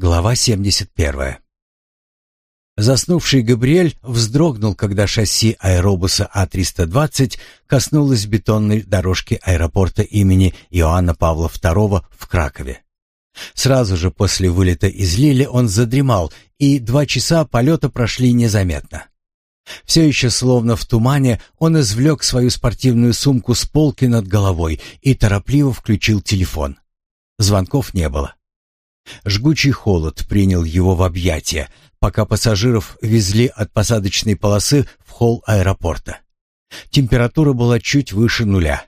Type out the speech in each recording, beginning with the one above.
Глава 71. Заснувший Габриэль вздрогнул, когда шасси аэробуса А320 коснулось бетонной дорожки аэропорта имени Иоанна Павла II в Кракове. Сразу же после вылета из Лили он задремал, и два часа полета прошли незаметно. Все еще словно в тумане, он извлек свою спортивную сумку с полки над головой и торопливо включил телефон. Звонков не было. Жгучий холод принял его в объятия, пока пассажиров везли от посадочной полосы в холл аэропорта. Температура была чуть выше нуля.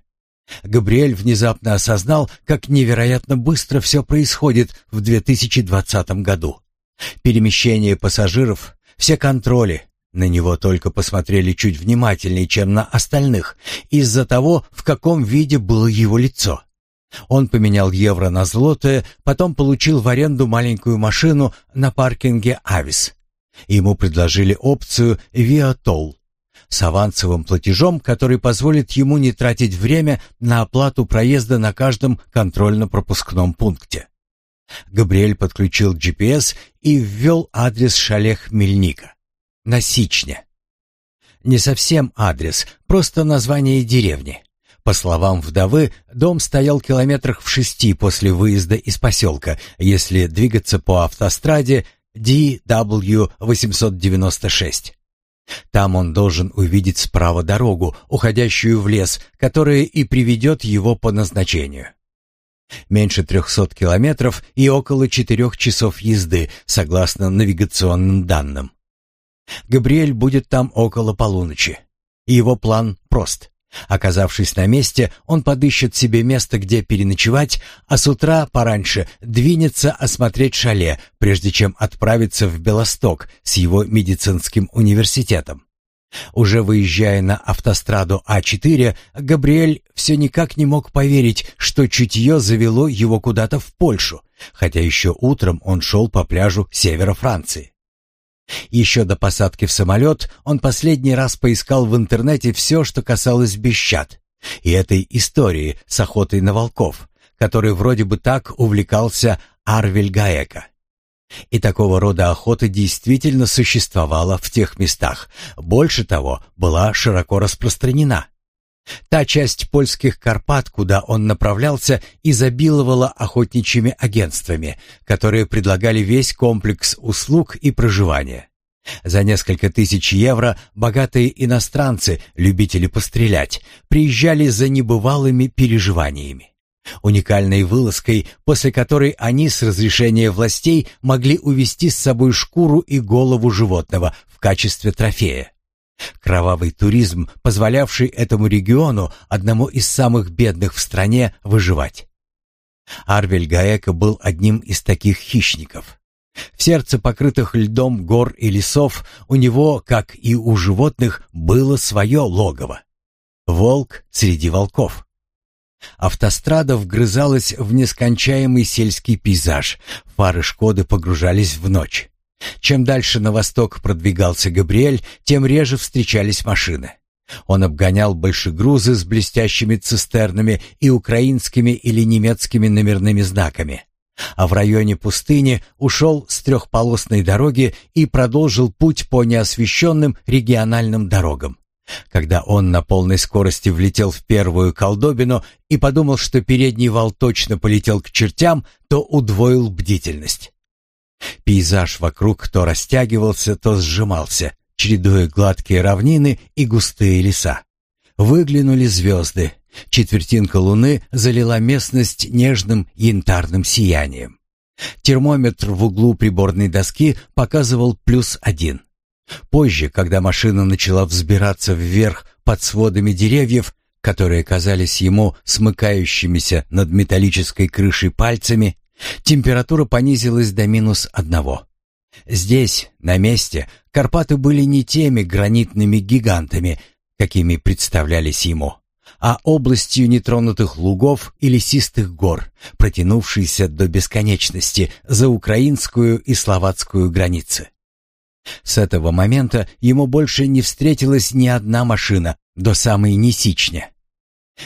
Габриэль внезапно осознал, как невероятно быстро все происходит в 2020 году. Перемещение пассажиров, все контроли, на него только посмотрели чуть внимательнее, чем на остальных, из-за того, в каком виде было его лицо. Он поменял евро на злотое, потом получил в аренду маленькую машину на паркинге «Авис». Ему предложили опцию «Виатол» с авансовым платежом, который позволит ему не тратить время на оплату проезда на каждом контрольно-пропускном пункте. Габриэль подключил GPS и ввел адрес шале Хмельника. Насичня. Не совсем адрес, просто название деревни. По словам вдовы, дом стоял километрах в шести после выезда из поселка, если двигаться по автостраде DW-896. Там он должен увидеть справа дорогу, уходящую в лес, которая и приведет его по назначению. Меньше 300 километров и около четырех часов езды, согласно навигационным данным. Габриэль будет там около полуночи. Его план прост. Оказавшись на месте, он подыщет себе место, где переночевать, а с утра пораньше двинется осмотреть шале, прежде чем отправиться в Белосток с его медицинским университетом. Уже выезжая на автостраду А4, Габриэль все никак не мог поверить, что чутье завело его куда-то в Польшу, хотя еще утром он шел по пляжу севера Франции. Еще до посадки в самолет он последний раз поискал в интернете все, что касалось бесчат, и этой истории с охотой на волков, которой вроде бы так увлекался Арвель Гаека. И такого рода охота действительно существовала в тех местах, больше того, была широко распространена. Та часть польских Карпат, куда он направлялся, изобиловала охотничьими агентствами, которые предлагали весь комплекс услуг и проживания. За несколько тысяч евро богатые иностранцы, любители пострелять, приезжали за небывалыми переживаниями. Уникальной вылазкой, после которой они с разрешения властей могли увести с собой шкуру и голову животного в качестве трофея. Кровавый туризм, позволявший этому региону, одному из самых бедных в стране, выживать. Арвель Гаека был одним из таких хищников. В сердце покрытых льдом гор и лесов у него, как и у животных, было свое логово. Волк среди волков. Автострада вгрызалась в нескончаемый сельский пейзаж, фары «Шкоды» погружались в ночь. Чем дальше на восток продвигался Габриэль, тем реже встречались машины. Он обгонял большегрузы с блестящими цистернами и украинскими или немецкими номерными знаками. А в районе пустыни ушел с трехполосной дороги и продолжил путь по неосвещенным региональным дорогам. Когда он на полной скорости влетел в первую колдобину и подумал, что передний вал точно полетел к чертям, то удвоил бдительность. Пейзаж вокруг то растягивался, то сжимался, чередуя гладкие равнины и густые леса. Выглянули звезды. Четвертинка луны залила местность нежным янтарным сиянием. Термометр в углу приборной доски показывал плюс один. Позже, когда машина начала взбираться вверх под сводами деревьев, которые казались ему смыкающимися над металлической крышей пальцами, Температура понизилась до минус одного. Здесь, на месте, Карпаты были не теми гранитными гигантами, какими представлялись ему, а областью нетронутых лугов и лесистых гор, протянувшейся до бесконечности за украинскую и словацкую границы. С этого момента ему больше не встретилась ни одна машина до самой Несичня.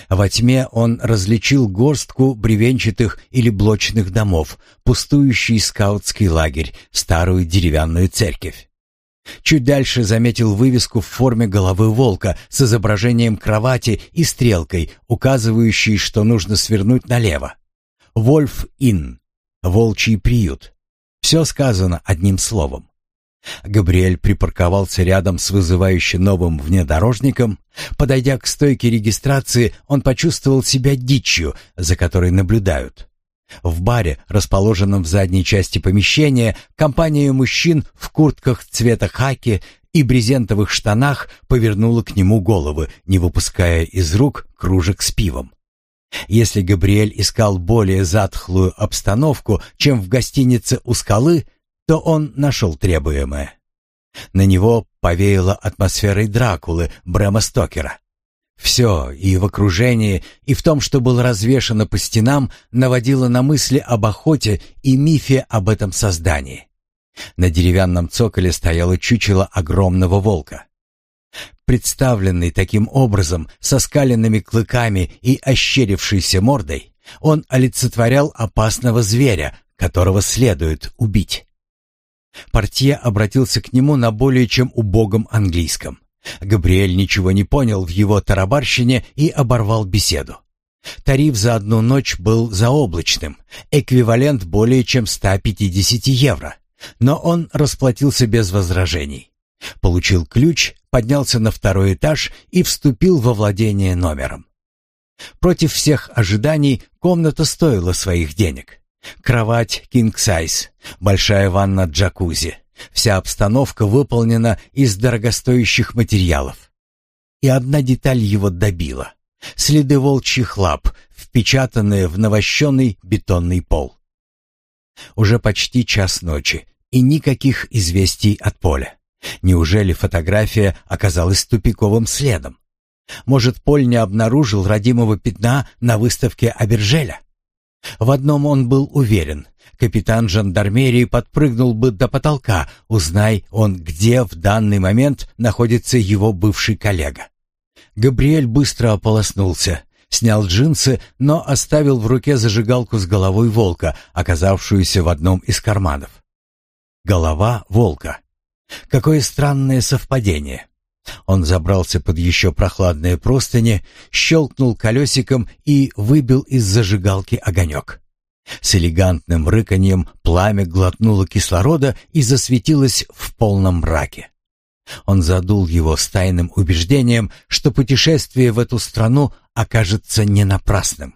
Во тьме он различил горстку бревенчатых или блочных домов, пустующий скаутский лагерь, старую деревянную церковь. Чуть дальше заметил вывеску в форме головы волка с изображением кровати и стрелкой, указывающей, что нужно свернуть налево. «Вольф-Инн» — «Волчий приют». Все сказано одним словом. Габриэль припарковался рядом с вызывающе новым внедорожником. Подойдя к стойке регистрации, он почувствовал себя дичью, за которой наблюдают. В баре, расположенном в задней части помещения, компания мужчин в куртках цвета хаки и брезентовых штанах повернула к нему головы, не выпуская из рук кружек с пивом. Если Габриэль искал более затхлую обстановку, чем в гостинице у скалы, то он нашел требуемое. На него повеяло атмосферой Дракулы Брэма Стокера. Все, и в окружении, и в том, что было развешано по стенам, наводило на мысли об охоте и мифе об этом создании. На деревянном цоколе стояло чучело огромного волка. Представленный таким образом, со скаленными клыками и ощерившейся мордой, он олицетворял опасного зверя, которого следует убить. Портье обратился к нему на более чем убогом английском. Габриэль ничего не понял в его тарабарщине и оборвал беседу. Тариф за одну ночь был заоблачным, эквивалент более чем 150 евро, но он расплатился без возражений. Получил ключ, поднялся на второй этаж и вступил во владение номером. Против всех ожиданий комната стоила своих денег. Кровать кинг-сайз, большая ванна джакузи. Вся обстановка выполнена из дорогостоящих материалов. И одна деталь его добила. Следы волчьих лап, впечатанные в навощенный бетонный пол. Уже почти час ночи, и никаких известий от поля. Неужели фотография оказалась тупиковым следом? Может, Поль не обнаружил родимого пятна на выставке Абержеля? В одном он был уверен. Капитан жандармерии подпрыгнул бы до потолка, узнай он, где в данный момент находится его бывший коллега. Габриэль быстро ополоснулся, снял джинсы, но оставил в руке зажигалку с головой волка, оказавшуюся в одном из карманов. Голова волка. Какое странное совпадение. Он забрался под еще прохладные простыни, щелкнул колесиком и выбил из зажигалки огонек. С элегантным рыканьем пламя глотнуло кислорода и засветилось в полном мраке. Он задул его с тайным убеждением, что путешествие в эту страну окажется не напрасным.